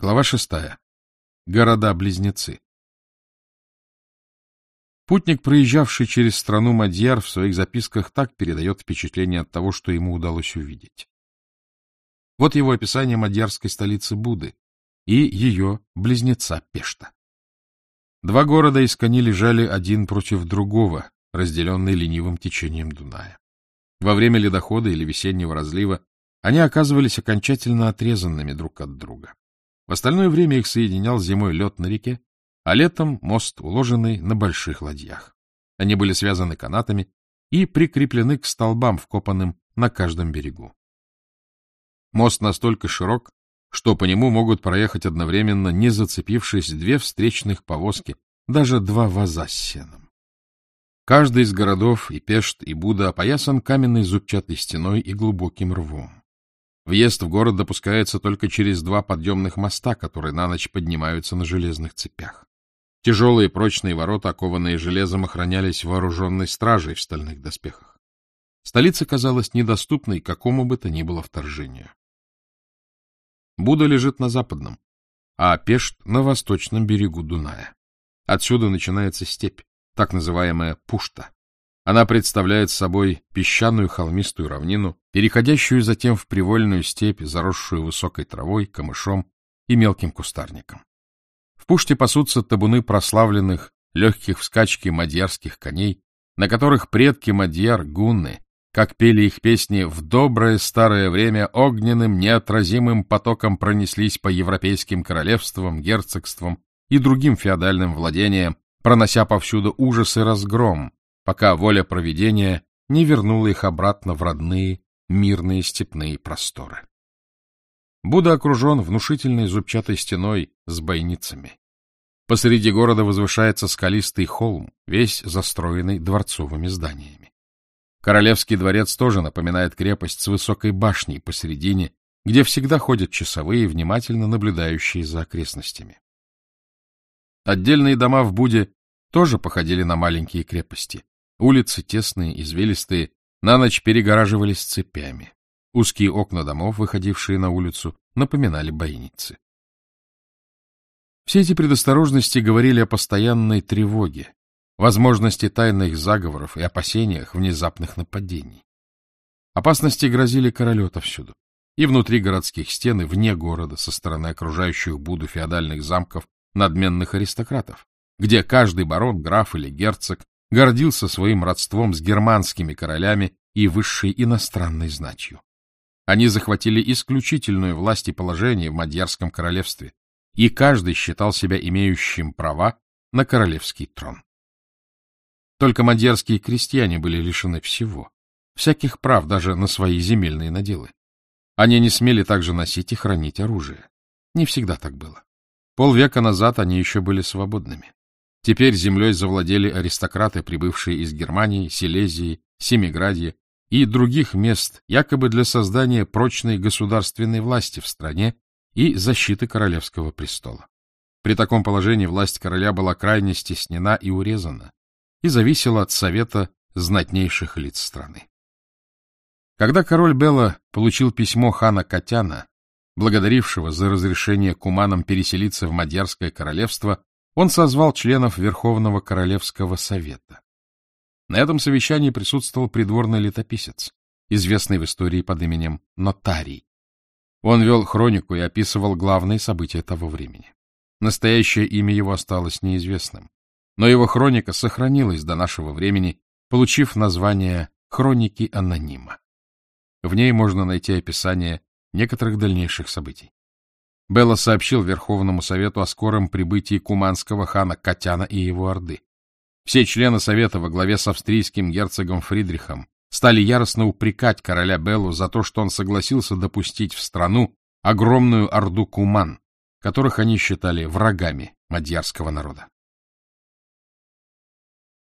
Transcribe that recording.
Глава шестая. Города-близнецы. Путник, проезжавший через страну Мадьяр, в своих записках так передает впечатление от того, что ему удалось увидеть. Вот его описание мадьярской столицы Буды и ее близнеца Пешта. Два города из кони лежали один против другого, разделенные ленивым течением Дуная. Во время ледохода или весеннего разлива они оказывались окончательно отрезанными друг от друга. В остальное время их соединял зимой лед на реке, а летом мост, уложенный на больших ладьях. Они были связаны канатами и прикреплены к столбам, вкопанным на каждом берегу. Мост настолько широк, что по нему могут проехать одновременно, не зацепившись, две встречных повозки, даже два ваза с сеном. Каждый из городов, и Пешт, и Буда, опоясан каменной зубчатой стеной и глубоким рвом. Въезд в город допускается только через два подъемных моста, которые на ночь поднимаются на железных цепях. Тяжелые прочные ворота, окованные железом, охранялись вооруженной стражей в стальных доспехах. Столица казалась недоступной какому бы то ни было вторжению. Буда лежит на западном, а Пешт — на восточном берегу Дуная. Отсюда начинается степь, так называемая Пушта. Она представляет собой песчаную холмистую равнину, переходящую затем в привольную степь, заросшую высокой травой, камышом и мелким кустарником. В пуште пасутся табуны прославленных, легких в скачке мадьярских коней, на которых предки мадьяр гунны, как пели их песни, в доброе старое время огненным неотразимым потоком пронеслись по европейским королевствам, герцогствам и другим феодальным владениям, пронося повсюду ужас и разгром, пока воля провидения не вернула их обратно в родные, мирные степные просторы. Будда окружен внушительной зубчатой стеной с бойницами. Посреди города возвышается скалистый холм, весь застроенный дворцовыми зданиями. Королевский дворец тоже напоминает крепость с высокой башней посередине, где всегда ходят часовые, внимательно наблюдающие за окрестностями. Отдельные дома в Буде тоже походили на маленькие крепости. Улицы, тесные, извилистые, на ночь перегораживались цепями. Узкие окна домов, выходившие на улицу, напоминали бойницы. Все эти предосторожности говорили о постоянной тревоге, возможности тайных заговоров и опасениях внезапных нападений. Опасности грозили королю отовсюду. И внутри городских стен, и вне города, со стороны окружающих Буду феодальных замков надменных аристократов, где каждый барон, граф или герцог гордился своим родством с германскими королями и высшей иностранной знатью. Они захватили исключительную власть и положение в Мадьярском королевстве, и каждый считал себя имеющим права на королевский трон. Только мадьярские крестьяне были лишены всего, всяких прав даже на свои земельные наделы. Они не смели также носить и хранить оружие. Не всегда так было. Полвека назад они еще были свободными. Теперь землей завладели аристократы, прибывшие из Германии, Силезии, Семиградья и других мест, якобы для создания прочной государственной власти в стране и защиты королевского престола. При таком положении власть короля была крайне стеснена и урезана, и зависела от совета знатнейших лиц страны. Когда король Белла получил письмо хана Катяна, благодарившего за разрешение куманам переселиться в Мадьярское королевство, он созвал членов Верховного Королевского Совета. На этом совещании присутствовал придворный летописец, известный в истории под именем Нотарий. Он вел хронику и описывал главные события того времени. Настоящее имя его осталось неизвестным, но его хроника сохранилась до нашего времени, получив название «Хроники анонима». В ней можно найти описание некоторых дальнейших событий. Белла сообщил Верховному Совету о скором прибытии куманского хана Катяна и его орды. Все члены Совета во главе с австрийским герцогом Фридрихом стали яростно упрекать короля Беллу за то, что он согласился допустить в страну огромную орду куман, которых они считали врагами мадьярского народа.